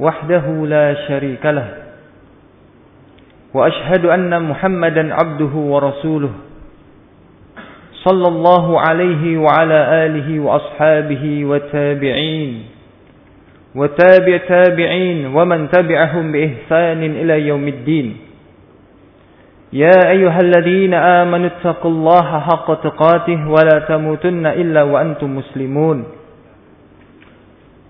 وحده لا شريك له. وأشهد أن محمدا عبده ورسوله. صلى الله عليه وعلى آله وأصحابه وتابعين وتابع تابعين ومن تبعهم بإحسان إلى يوم الدين. يا أيها الذين آمنوا اتقوا الله حق تقاته ولا تموتن إلا وأنتم مسلمون.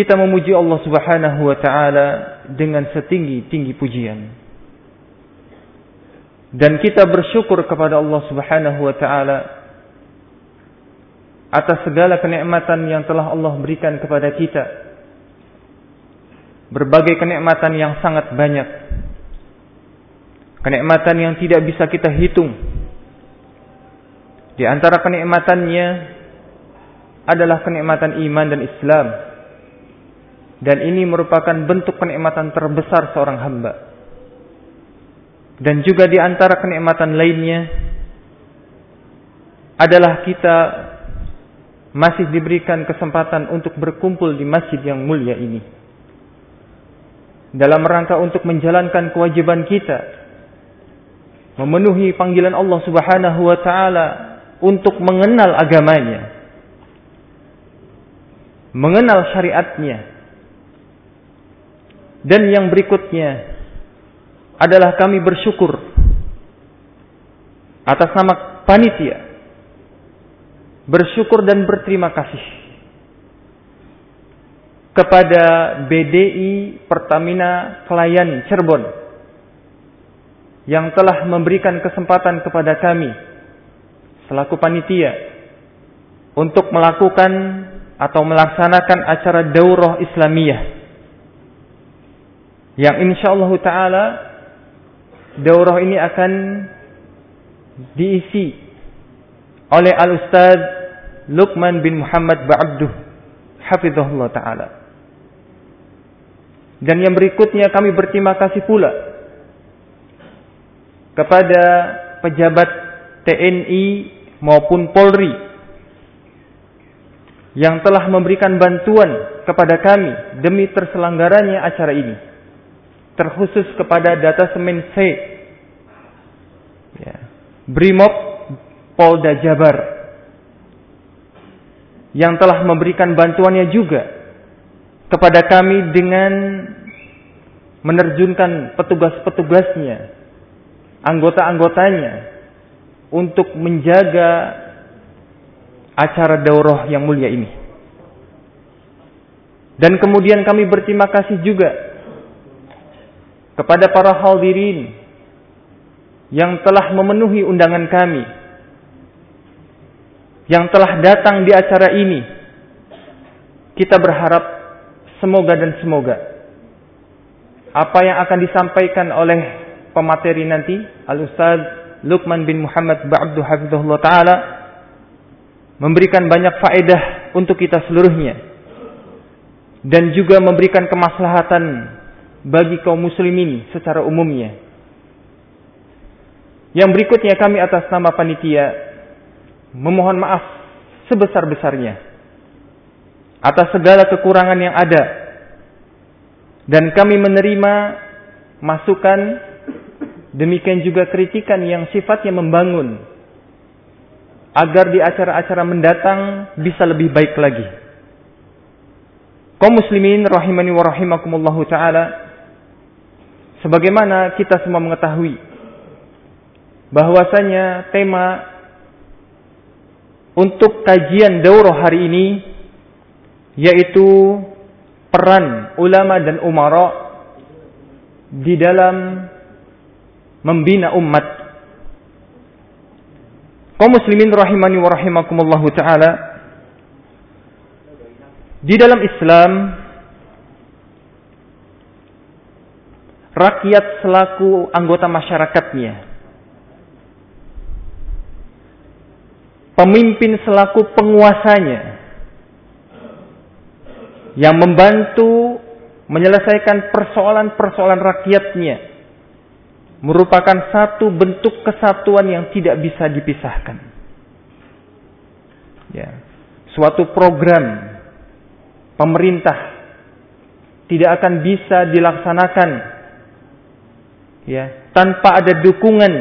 Kita memuji Allah Subhanahu wa taala dengan setinggi-tinggi pujian. Dan kita bersyukur kepada Allah Subhanahu wa taala atas segala kenikmatan yang telah Allah berikan kepada kita. Berbagai kenikmatan yang sangat banyak. Kenikmatan yang tidak bisa kita hitung. Di antara kenikmatannya adalah kenikmatan iman dan Islam dan ini merupakan bentuk kenikmatan terbesar seorang hamba. Dan juga di antara kenikmatan lainnya adalah kita masih diberikan kesempatan untuk berkumpul di masjid yang mulia ini. Dalam rangka untuk menjalankan kewajiban kita memenuhi panggilan Allah Subhanahu wa taala untuk mengenal agamanya. Mengenal syariatnya dan yang berikutnya adalah kami bersyukur atas nama panitia. Bersyukur dan berterima kasih kepada BDI Pertamina Kelayan Cirebon yang telah memberikan kesempatan kepada kami selaku panitia untuk melakukan atau melaksanakan acara daurah Islamiyah yang insyaallah taala daurah ini akan diisi oleh Al Ustaz Luqman bin Muhammad Ba'abduh hafizahullah taala. Dan yang berikutnya kami berterima kasih pula kepada pejabat TNI maupun Polri yang telah memberikan bantuan kepada kami demi terselenggaranya acara ini terkhusus kepada data semen C. Ya. Brimob Polda Jabar. Yang telah memberikan bantuannya juga kepada kami dengan menerjunkan petugas-petugasnya anggota-anggotanya untuk menjaga acara daurah yang mulia ini. Dan kemudian kami berterima kasih juga kepada para hadirin yang telah memenuhi undangan kami yang telah datang di acara ini. Kita berharap semoga dan semoga apa yang akan disampaikan oleh pemateri nanti Al-Ustaz Luqman bin Muhammad Ba'abdu Hafizahullah Ta'ala memberikan banyak faedah untuk kita seluruhnya dan juga memberikan kemaslahatan bagi kaum muslimin secara umumnya. Yang berikutnya kami atas nama panitia memohon maaf sebesar-besarnya atas segala kekurangan yang ada dan kami menerima masukan demikian juga kritikan yang sifatnya membangun agar di acara-acara mendatang bisa lebih baik lagi. Kaum muslimin rahimani wa rahimakumullahu taala sebagaimana kita semua mengetahui bahwasanya tema untuk kajian daurah hari ini yaitu peran ulama dan umara di dalam membina umat. Kaum muslimin rahimani wa rahimakumullahu taala di dalam Islam rakyat selaku anggota masyarakatnya. Pemimpin selaku penguasanya. Yang membantu menyelesaikan persoalan-persoalan rakyatnya. Merupakan satu bentuk kesatuan yang tidak bisa dipisahkan. Ya, suatu program pemerintah tidak akan bisa dilaksanakan ya tanpa ada dukungan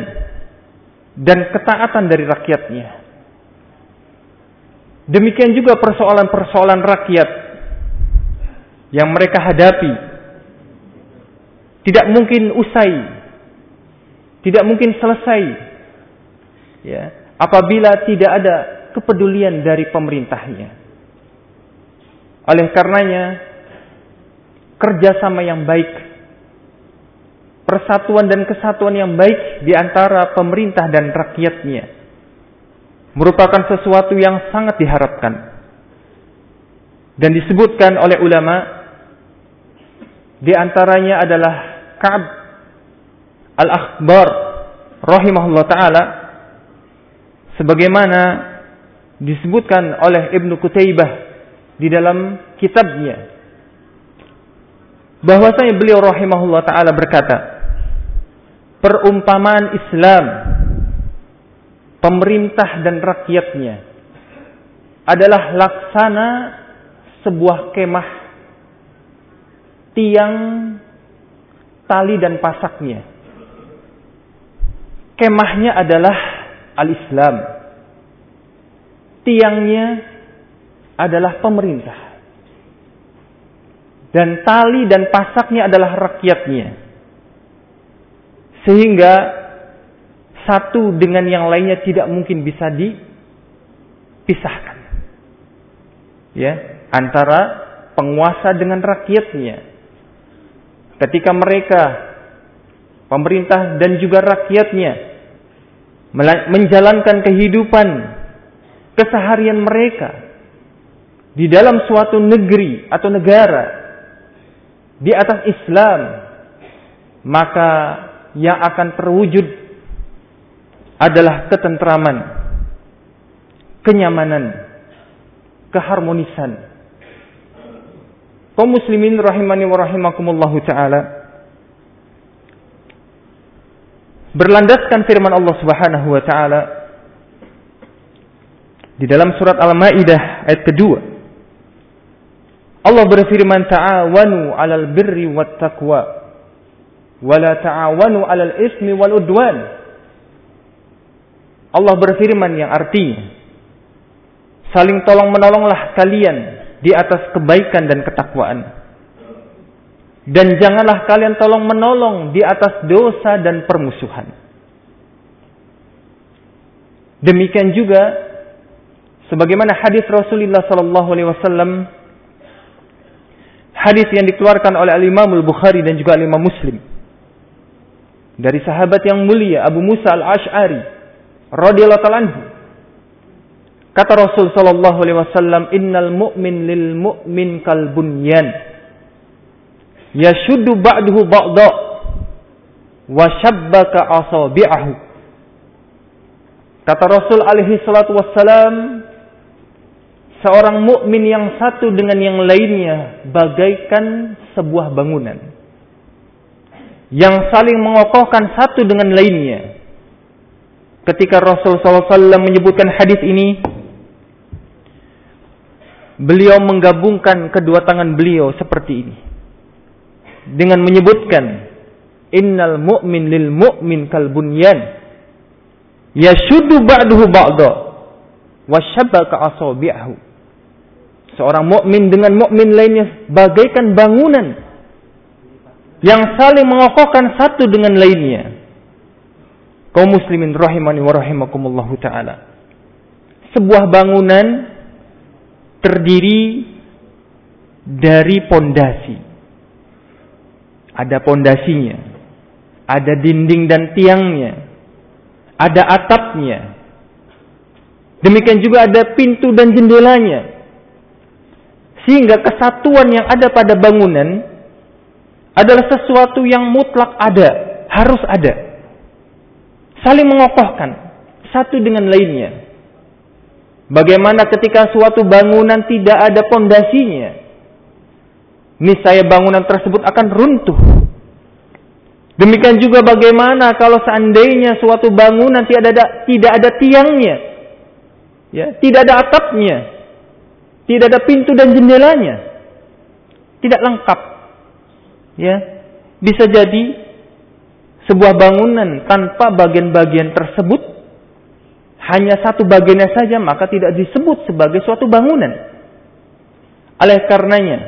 dan ketaatan dari rakyatnya. Demikian juga persoalan-persoalan rakyat yang mereka hadapi tidak mungkin usai, tidak mungkin selesai, ya, apabila tidak ada kepedulian dari pemerintahnya. Oleh karenanya, kerjasama yang baik, persatuan dan kesatuan yang baik di antara pemerintah dan rakyatnya merupakan sesuatu yang sangat diharapkan. Dan disebutkan oleh ulama di antaranya adalah Ka'ab Al-Akhbar rahimahullah taala sebagaimana disebutkan oleh Ibnu Kutaibah di dalam kitabnya bahwasanya beliau rahimahullah taala berkata perumpamaan Islam pemerintah dan rakyatnya adalah laksana sebuah kemah tiang tali dan pasaknya. Kemahnya adalah al-Islam. Tiangnya adalah pemerintah. Dan tali dan pasaknya adalah rakyatnya. Sehingga satu dengan yang lainnya tidak mungkin bisa dipisahkan. Ya, antara penguasa dengan rakyatnya ketika mereka pemerintah dan juga rakyatnya menjalankan kehidupan keseharian mereka di dalam suatu negeri atau negara di atas Islam maka yang akan terwujud adalah ketentraman kenyamanan keharmonisan. Kaum muslimin rahimani wa rahimakumullahu taala berlandaskan firman Allah Subhanahu wa taala di dalam surat Al-Maidah ayat kedua. Allah berfirman ta'awanu 'alal birri wat taqwa wa la ta'awanu 'alal ismi wal udwan Allah berfirman yang artinya saling tolong menolonglah kalian di atas kebaikan dan ketakwaan. Dan janganlah kalian tolong menolong di atas dosa dan permusuhan. Demikian juga sebagaimana hadis Rasulullah sallallahu alaihi wasallam hadis yang dikeluarkan oleh Al-Imam Al-Bukhari dan juga Al-Imam Muslim dari sahabat yang mulia Abu Musa Al-Asy'ari radhiyallahu anhu Kata Rasul sallallahu alaihi wasallam, "Innal mu'min lil mu'min kal bunyan." Yashuddu ba'dahu ba'da wa shabbaka asabi'ahu. Kata Rasul alaihi salatu wassalam, seorang mukmin yang satu dengan yang lainnya bagaikan sebuah bangunan yang saling mengokohkan satu dengan lainnya. Ketika Rasulullah SAW menyebutkan hadis ini, beliau menggabungkan kedua tangan beliau seperti ini dengan menyebutkan innal mu'min lil mu'min kal bunyan yashuddu ba'dahu ba'da wasyabaka asabi'ahu seorang mukmin dengan mukmin lainnya bagaikan bangunan yang saling mengokohkan satu dengan lainnya. Kaum muslimin rahimani wa rahimakumullahu taala. Sebuah bangunan terdiri dari pondasi. Ada pondasinya, ada dinding dan tiangnya, ada atapnya. Demikian juga ada pintu dan jendelanya. Sehingga kesatuan yang ada pada bangunan adalah sesuatu yang mutlak ada, harus ada. Saling mengokohkan satu dengan lainnya. Bagaimana ketika suatu bangunan tidak ada pondasinya? Niscaya bangunan tersebut akan runtuh. Demikian juga bagaimana kalau seandainya suatu bangunan tidak ada tidak ada tiangnya, ya, tidak ada atapnya, tidak ada pintu dan jendelanya, tidak lengkap ya bisa jadi sebuah bangunan tanpa bagian-bagian tersebut hanya satu bagiannya saja maka tidak disebut sebagai suatu bangunan. Oleh karenanya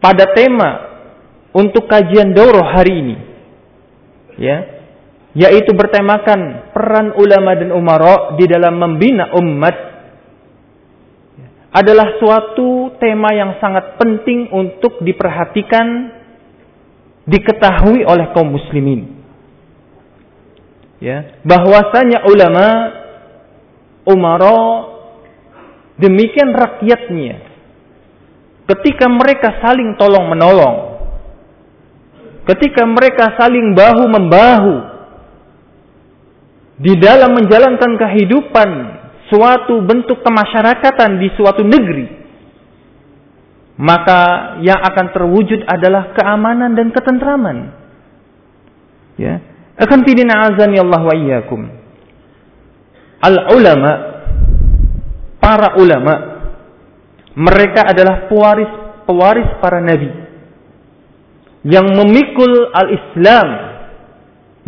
pada tema untuk kajian daurah hari ini ya yaitu bertemakan peran ulama dan umara di dalam membina umat adalah suatu tema yang sangat penting untuk diperhatikan, diketahui oleh kaum muslimin. Ya, bahwasanya ulama, umara, demikian rakyatnya, ketika mereka saling tolong menolong, ketika mereka saling bahu membahu di dalam menjalankan kehidupan suatu bentuk kemasyarakatan di suatu negeri, maka yang akan terwujud adalah keamanan dan ketentraman. Ya. Akan tidina azani Allah wa iyyakum. Al ulama para ulama mereka adalah pewaris pewaris para nabi yang memikul al-Islam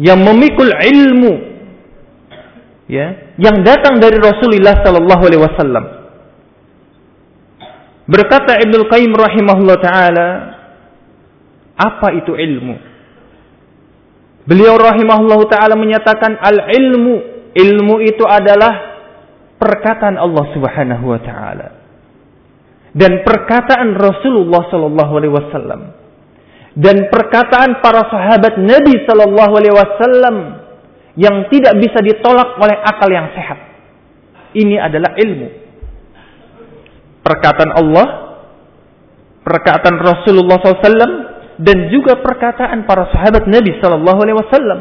yang memikul ilmu ya yang datang dari Rasulullah sallallahu alaihi wasallam. Berkata Ibnu Qayyim rahimahullah taala, apa itu ilmu? Beliau rahimahullah taala menyatakan al-ilmu, ilmu itu adalah perkataan Allah Subhanahu wa taala dan perkataan Rasulullah sallallahu alaihi wasallam dan perkataan para sahabat Nabi sallallahu alaihi wasallam yang tidak bisa ditolak oleh akal yang sehat. Ini adalah ilmu. Perkataan Allah, perkataan Rasulullah SAW, dan juga perkataan para sahabat Nabi Sallallahu Alaihi Wasallam.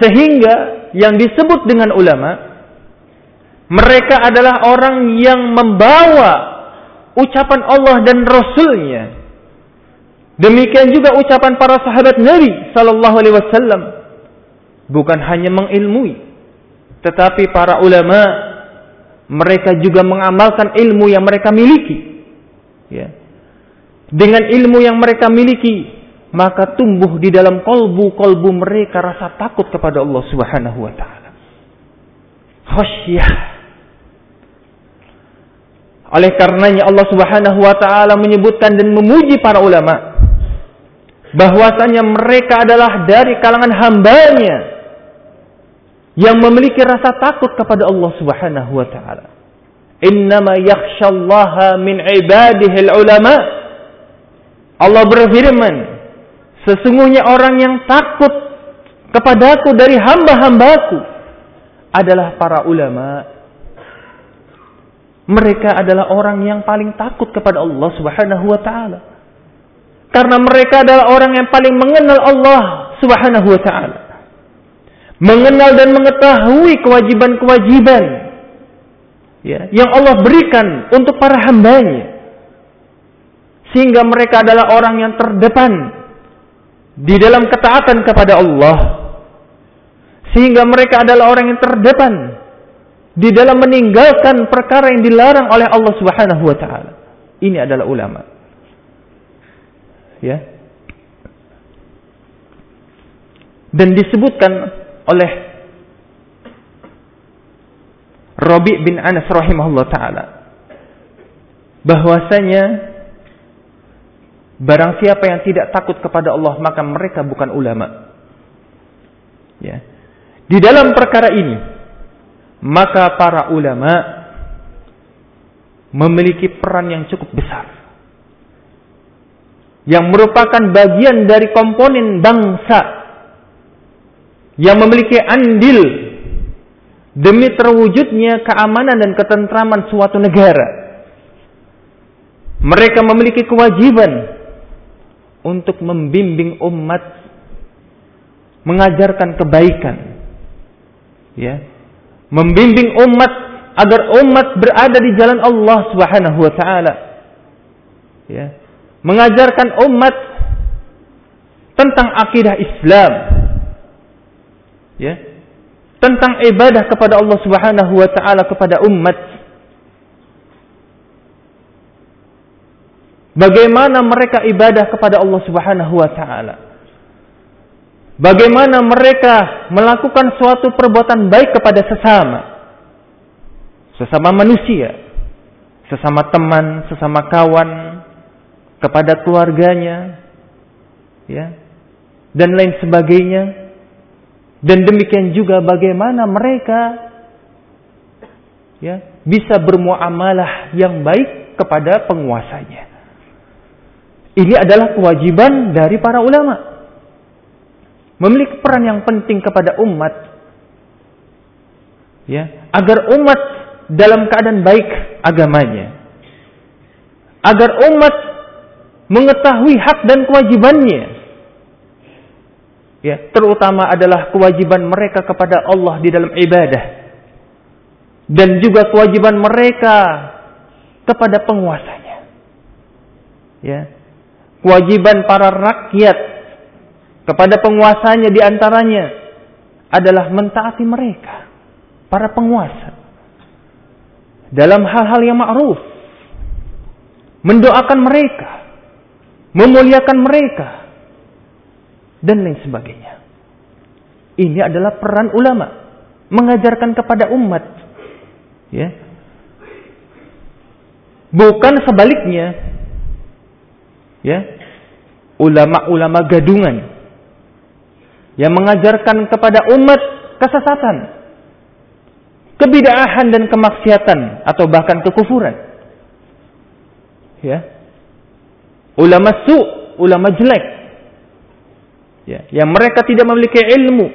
Sehingga yang disebut dengan ulama, mereka adalah orang yang membawa ucapan Allah dan Rasulnya. Demikian juga ucapan para sahabat Nabi Sallallahu Alaihi Wasallam bukan hanya mengilmui, tetapi para ulama mereka juga mengamalkan ilmu yang mereka miliki. Ya. Dengan ilmu yang mereka miliki, maka tumbuh di dalam kolbu-kolbu mereka rasa takut kepada Allah Subhanahu wa taala. Khasyah. Oleh karenanya Allah Subhanahu wa taala menyebutkan dan memuji para ulama bahwasanya mereka adalah dari kalangan hambanya yang memiliki rasa takut kepada Allah Subhanahu wa taala. Innama yakhshallaha min ibadihi ulama. Allah berfirman, sesungguhnya orang yang takut kepadaku dari hamba-hambaku adalah para ulama. Mereka adalah orang yang paling takut kepada Allah Subhanahu wa taala. Karena mereka adalah orang yang paling mengenal Allah Subhanahu wa taala mengenal dan mengetahui kewajiban-kewajiban ya, yang Allah berikan untuk para hambanya. Sehingga mereka adalah orang yang terdepan di dalam ketaatan kepada Allah. Sehingga mereka adalah orang yang terdepan di dalam meninggalkan perkara yang dilarang oleh Allah Subhanahu wa taala. Ini adalah ulama. Ya. Dan disebutkan oleh Rabi bin Anas rahimahullah taala bahwasanya barang siapa yang tidak takut kepada Allah maka mereka bukan ulama. Ya. Di dalam perkara ini maka para ulama memiliki peran yang cukup besar yang merupakan bagian dari komponen bangsa yang memiliki andil demi terwujudnya keamanan dan ketentraman suatu negara. Mereka memiliki kewajiban untuk membimbing umat mengajarkan kebaikan. Ya, membimbing umat agar umat berada di jalan Allah Subhanahu wa taala. Ya. Mengajarkan umat tentang akidah Islam. Ya. Tentang ibadah kepada Allah Subhanahu wa taala kepada umat. Bagaimana mereka ibadah kepada Allah Subhanahu wa taala? Bagaimana mereka melakukan suatu perbuatan baik kepada sesama. Sesama manusia. Sesama teman, sesama kawan. Kepada keluarganya. Ya. Dan lain sebagainya. Dan demikian juga bagaimana mereka ya bisa bermuamalah yang baik kepada penguasanya. Ini adalah kewajiban dari para ulama. Memiliki peran yang penting kepada umat ya agar umat dalam keadaan baik agamanya. Agar umat mengetahui hak dan kewajibannya ya terutama adalah kewajiban mereka kepada Allah di dalam ibadah dan juga kewajiban mereka kepada penguasanya ya kewajiban para rakyat kepada penguasanya di antaranya adalah mentaati mereka, para penguasa. Dalam hal-hal yang ma'ruf. Mendoakan mereka. Memuliakan mereka. Dan lain sebagainya. Ini adalah peran ulama. Mengajarkan kepada umat. Ya. Bukan sebaliknya. Ya. Ulama-ulama gadungan yang mengajarkan kepada umat kesesatan, kebidaahan dan kemaksiatan atau bahkan kekufuran. Ya. Ulama su, ulama jelek. Ya, yang mereka tidak memiliki ilmu,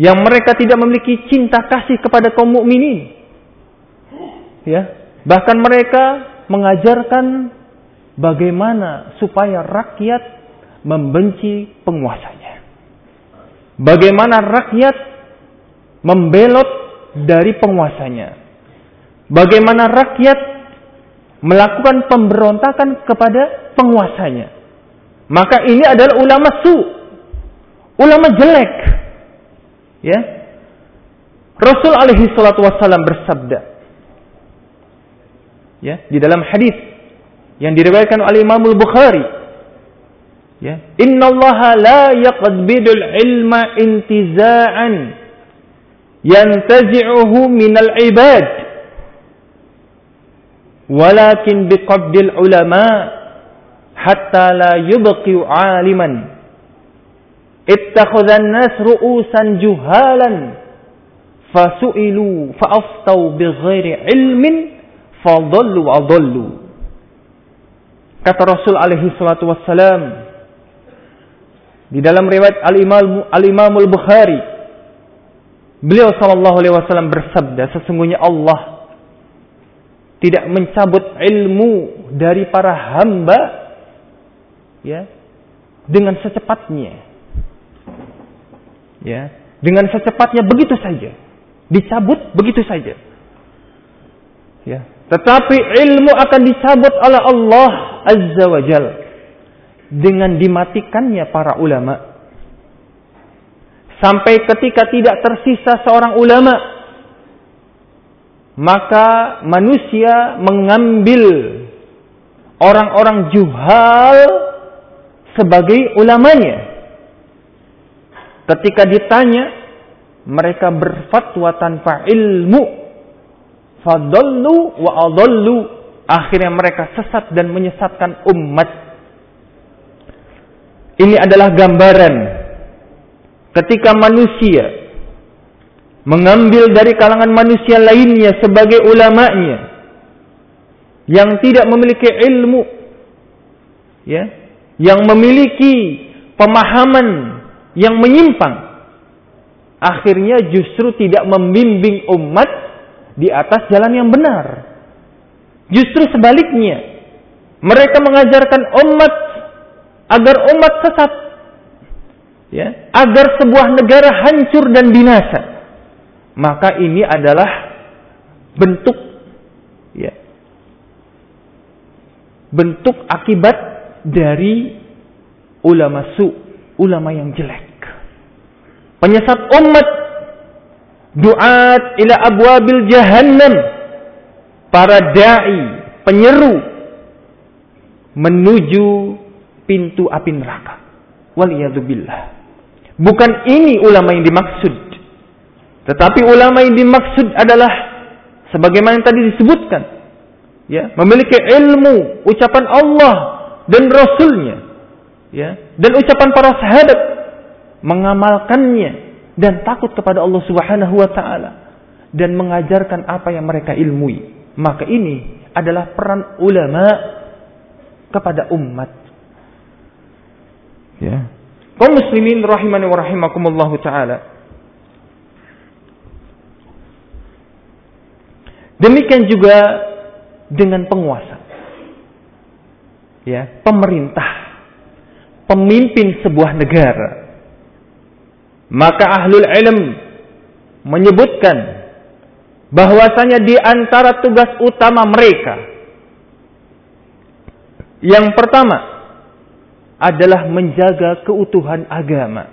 yang mereka tidak memiliki cinta kasih kepada kaum mukminin. Ya, bahkan mereka mengajarkan bagaimana supaya rakyat membenci penguasanya. Bagaimana rakyat membelot dari penguasanya. Bagaimana rakyat melakukan pemberontakan kepada penguasanya. Maka ini adalah ulama su. Ulama jelek. Ya. Rasul alaihi salatu wassalam bersabda. Ya, di dalam hadis yang diriwayatkan oleh Imam Al-Bukhari Ya. Inna Allah la yaqbidul ilma intiza'an yantazi'uhu minal ibad. Walakin biqabdil ulama hatta la yubqi aliman. Ittakhadha an-nas ru'usan juhalan fasu'ilu fa'aftau bighairi ilmin fadallu wa adallu. Kata Rasul alaihi salatu wassalam, di dalam riwayat Al-Imam Al Bukhari, beliau sallallahu alaihi wasallam bersabda, sesungguhnya Allah tidak mencabut ilmu dari para hamba ya dengan secepatnya. Ya, dengan secepatnya begitu saja. Dicabut begitu saja. Ya. Tetapi ilmu akan dicabut oleh Allah Azza wa Jal dengan dimatikannya para ulama. Sampai ketika tidak tersisa seorang ulama, maka manusia mengambil orang-orang juhal sebagai ulamanya. Ketika ditanya, mereka berfatwa tanpa ilmu. Fadallu wa adallu. Akhirnya mereka sesat dan menyesatkan umat. Ini adalah gambaran ketika manusia mengambil dari kalangan manusia lainnya sebagai ulamanya yang tidak memiliki ilmu ya yang memiliki pemahaman yang menyimpang akhirnya justru tidak membimbing umat di atas jalan yang benar. Justru sebaliknya, mereka mengajarkan umat agar umat sesat, ya, agar sebuah negara hancur dan binasa. Maka ini adalah bentuk, ya, bentuk akibat dari ulama su, ulama yang jelek. Penyesat umat duat ila abwabil jahannam. Para dai penyeru menuju pintu api neraka. Waliyadzubillah bukan ini ulama yang dimaksud. Tetapi ulama yang dimaksud adalah sebagaimana yang tadi disebutkan ya memiliki ilmu ucapan Allah dan rasulnya ya dan ucapan para sahabat mengamalkannya dan takut kepada Allah Subhanahu wa taala dan mengajarkan apa yang mereka ilmui. Maka ini adalah peran ulama kepada umat. Ya. Kaum muslimin rahimani wa rahimakumullah taala. Demikian juga dengan penguasa. Ya, pemerintah, pemimpin sebuah negara maka ahlul ilm menyebutkan bahwasanya di antara tugas utama mereka yang pertama adalah menjaga keutuhan agama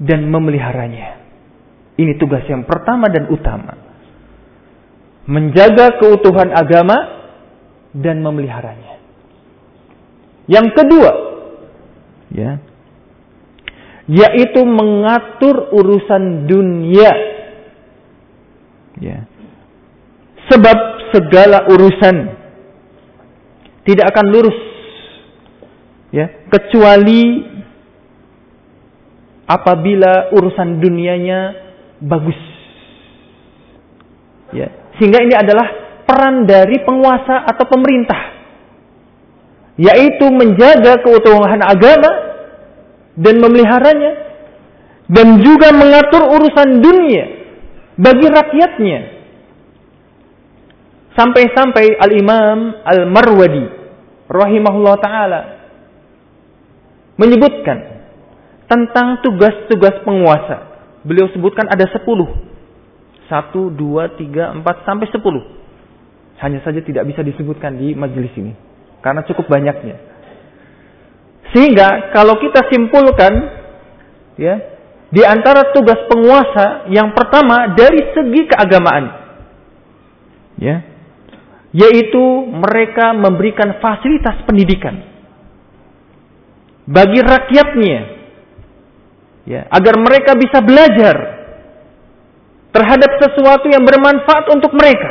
dan memeliharanya. Ini tugas yang pertama dan utama. Menjaga keutuhan agama dan memeliharanya. Yang kedua, ya, yaitu mengatur urusan dunia. Ya. Sebab segala urusan tidak akan lurus ya, kecuali apabila urusan dunianya bagus. Ya. Sehingga ini adalah peran dari penguasa atau pemerintah yaitu menjaga keutuhan agama dan memeliharanya dan juga mengatur urusan dunia bagi rakyatnya. Sampai-sampai Al-Imam Al-Marwadi rahimahullah taala menyebutkan tentang tugas-tugas penguasa. Beliau sebutkan ada sepuluh. Satu, dua, tiga, empat, sampai sepuluh. Hanya saja tidak bisa disebutkan di majelis ini. Karena cukup banyaknya. Sehingga kalau kita simpulkan ya, di antara tugas penguasa yang pertama dari segi keagamaan ya, yaitu mereka memberikan fasilitas pendidikan bagi rakyatnya ya, agar mereka bisa belajar terhadap sesuatu yang bermanfaat untuk mereka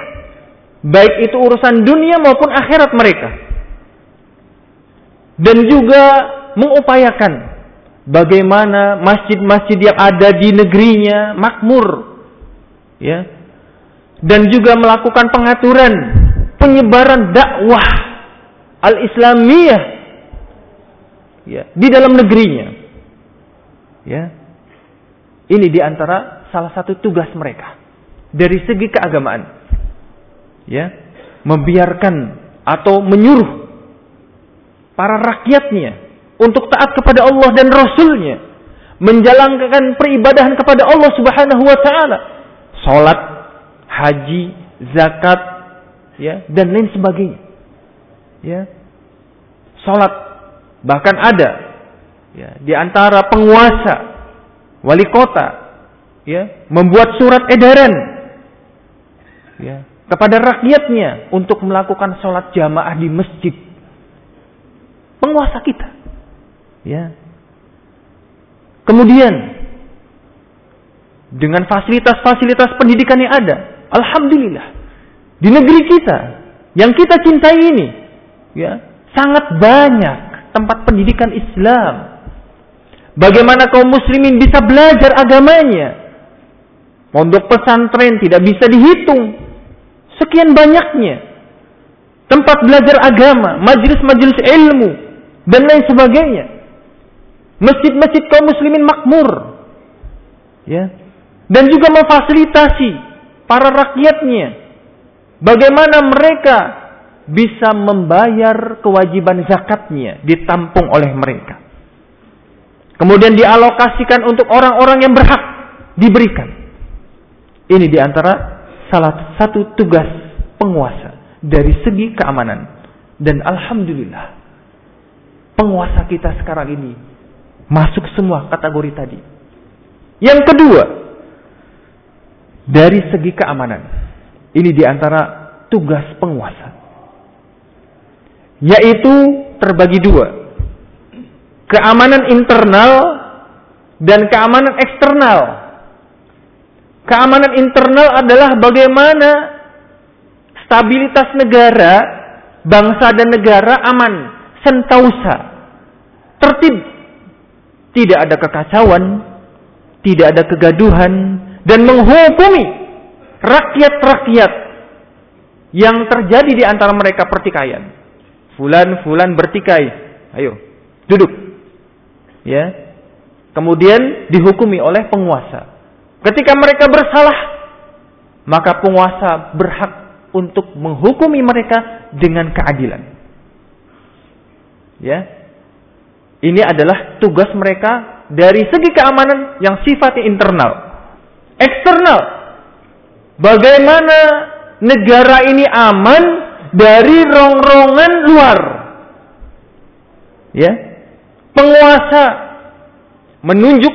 baik itu urusan dunia maupun akhirat mereka dan juga mengupayakan bagaimana masjid-masjid yang ada di negerinya makmur ya. Dan juga melakukan pengaturan penyebaran dakwah al-islamiyah ya di dalam negerinya ya. Ini di antara salah satu tugas mereka. Dari segi keagamaan ya membiarkan atau menyuruh para rakyatnya untuk taat kepada Allah dan Rasulnya, menjalankan peribadahan kepada Allah Subhanahu wa taala, salat, haji, zakat, ya, dan lain sebagainya. Ya. Salat bahkan ada ya, di antara penguasa wali kota ya, membuat surat edaran ya, kepada rakyatnya untuk melakukan sholat jamaah di masjid. Penguasa kita. Ya. Kemudian dengan fasilitas-fasilitas pendidikan yang ada, alhamdulillah di negeri kita yang kita cintai ini, ya sangat banyak tempat pendidikan Islam. Bagaimana kaum muslimin bisa belajar agamanya? Pondok pesantren tidak bisa dihitung Sekian banyaknya tempat belajar agama, majelis-majelis ilmu dan lain sebagainya. Masjid-masjid kaum muslimin makmur. Ya. Dan juga memfasilitasi para rakyatnya bagaimana mereka bisa membayar kewajiban zakatnya ditampung oleh mereka. Kemudian dialokasikan untuk orang-orang yang berhak diberikan. Ini di antara salah satu tugas penguasa dari segi keamanan. Dan alhamdulillah penguasa kita sekarang ini masuk semua kategori tadi. Yang kedua, dari segi keamanan. Ini di antara tugas penguasa. Yaitu terbagi dua. Keamanan internal dan keamanan eksternal. Keamanan internal adalah bagaimana stabilitas negara, bangsa dan negara aman, sentausa, tertib. Tidak ada kekacauan, tidak ada kegaduhan, dan menghukumi rakyat-rakyat yang terjadi di antara mereka pertikaian. Fulan-fulan bertikai. Ayo, duduk. Ya. Kemudian dihukumi oleh penguasa. Ketika mereka bersalah, maka penguasa berhak untuk menghukumi mereka dengan keadilan. Ya. Ini adalah tugas mereka dari segi keamanan yang sifatnya internal. Eksternal. Bagaimana negara ini aman dari rongrongan luar. Ya. Penguasa menunjuk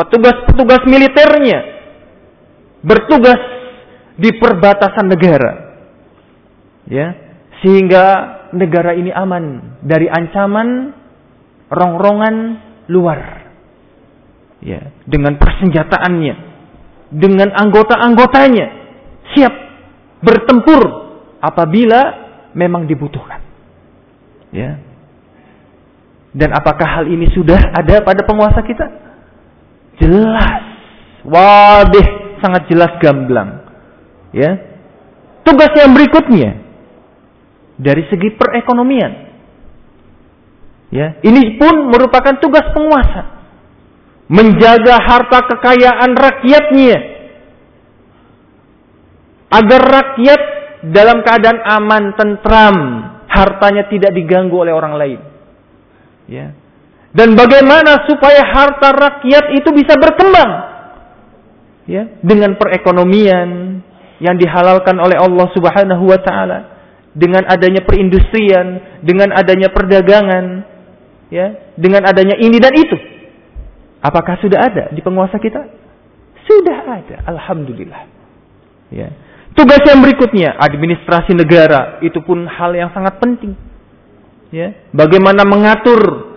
petugas-petugas militernya bertugas di perbatasan negara. Ya, sehingga negara ini aman dari ancaman rongrongan luar. Ya, dengan persenjataannya, dengan anggota-anggotanya siap bertempur apabila memang dibutuhkan. Ya. Dan apakah hal ini sudah ada pada penguasa kita? Jelas. Wadih, sangat jelas gamblang. Ya. Tugas yang berikutnya dari segi perekonomian. Ya, ini pun merupakan tugas penguasa. Menjaga harta kekayaan rakyatnya agar rakyat dalam keadaan aman, tentram, hartanya tidak diganggu oleh orang lain. Ya. Dan bagaimana supaya harta rakyat itu bisa berkembang? Ya, dengan perekonomian yang dihalalkan oleh Allah Subhanahu wa taala, dengan adanya perindustrian, dengan adanya perdagangan, ya, dengan adanya ini dan itu. Apakah sudah ada di penguasa kita? Sudah ada, alhamdulillah. Ya. Tugas yang berikutnya, administrasi negara, itu pun hal yang sangat penting. Ya, bagaimana mengatur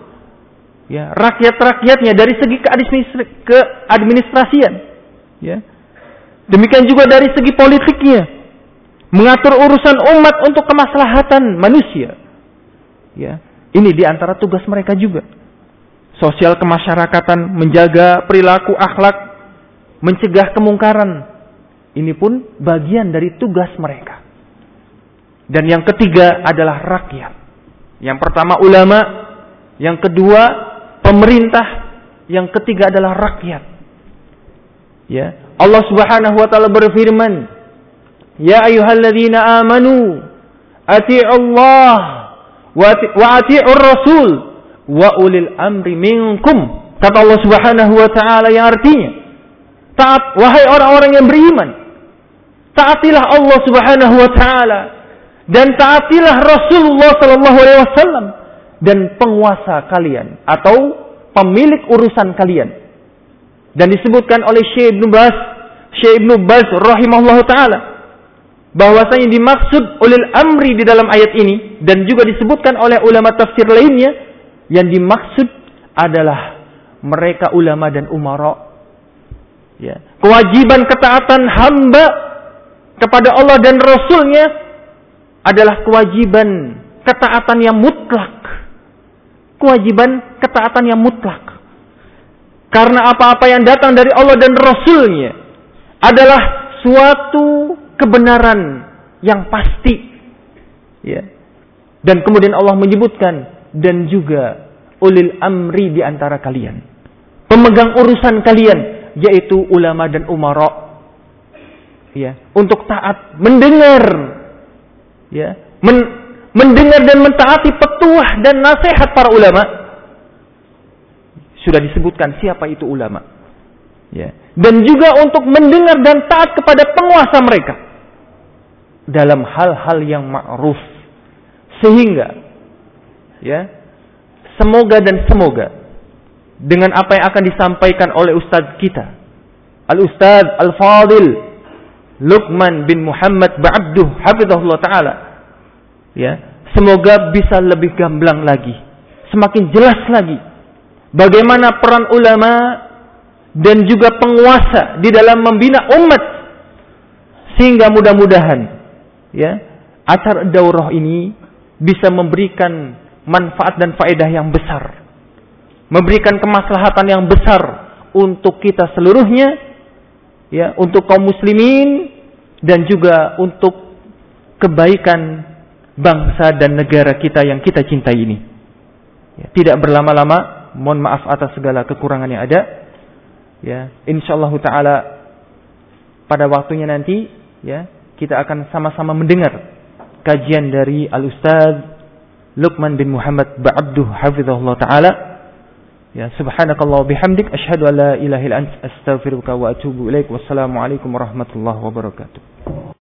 ya rakyat-rakyatnya dari segi keadministrasian ya demikian juga dari segi politiknya mengatur urusan umat untuk kemaslahatan manusia. Ya ini di antara tugas mereka juga. Sosial kemasyarakatan menjaga perilaku akhlak mencegah kemungkaran. Ini pun bagian dari tugas mereka. Dan yang ketiga adalah rakyat. Yang pertama ulama yang kedua pemerintah, yang ketiga adalah rakyat. Ya, Allah Subhanahu wa taala berfirman, "Ya ayyuhalladzina amanu, atii'u Allah wa atii'ur rasul wa ulil amri minkum." Kata Allah Subhanahu wa taala yang artinya, taat wahai orang-orang yang beriman. Taatilah Allah Subhanahu wa taala dan taatilah Rasulullah sallallahu alaihi wasallam dan penguasa kalian atau pemilik urusan kalian. Dan disebutkan oleh Syekh Ibnu Bas, Syekh Ibnu Bas rahimahullahu taala bahwasanya dimaksud ulil amri di dalam ayat ini dan juga disebutkan oleh ulama tafsir lainnya yang dimaksud adalah mereka ulama dan umara. Ya. Kewajiban ketaatan hamba kepada Allah dan Rasulnya adalah kewajiban ketaatan yang mutlak. Kewajiban ketaatan yang mutlak. Karena apa-apa yang datang dari Allah dan Rasulnya adalah suatu kebenaran yang pasti. Ya. Dan kemudian Allah menyebutkan dan juga ulil amri di antara kalian. Pemegang urusan kalian yaitu ulama dan umara. Ya, untuk taat mendengar ya, men, mendengar dan mentaati petuah dan nasihat para ulama. Sudah disebutkan siapa itu ulama. Ya. Dan juga untuk mendengar dan taat kepada penguasa mereka dalam hal-hal yang ma'ruf. Sehingga ya semoga dan semoga dengan apa yang akan disampaikan oleh ustaz kita al ustaz al fadil Luqman bin Muhammad Ba'abduh hafizahullah taala ya semoga bisa lebih gamblang lagi semakin jelas lagi bagaimana peran ulama dan juga penguasa di dalam membina umat. Sehingga mudah-mudahan ya. Acara daurah ini bisa memberikan manfaat dan faedah yang besar. Memberikan kemaslahatan yang besar untuk kita seluruhnya ya untuk kaum muslimin dan juga untuk kebaikan bangsa dan negara kita yang kita cintai ini. Ya, tidak berlama-lama mohon maaf atas segala kekurangan yang ada. Ya insyaallah taala pada waktunya nanti ya kita akan sama-sama mendengar kajian dari Al-Ustaz Luqman bin Muhammad Ba'abduh hafizahullah taala. Ya, subhanakallah bihamdik asyhadu an la ilaha illa anta astaghfiruka wa atubu ilaik. Wassalamualaikum warahmatullahi wabarakatuh.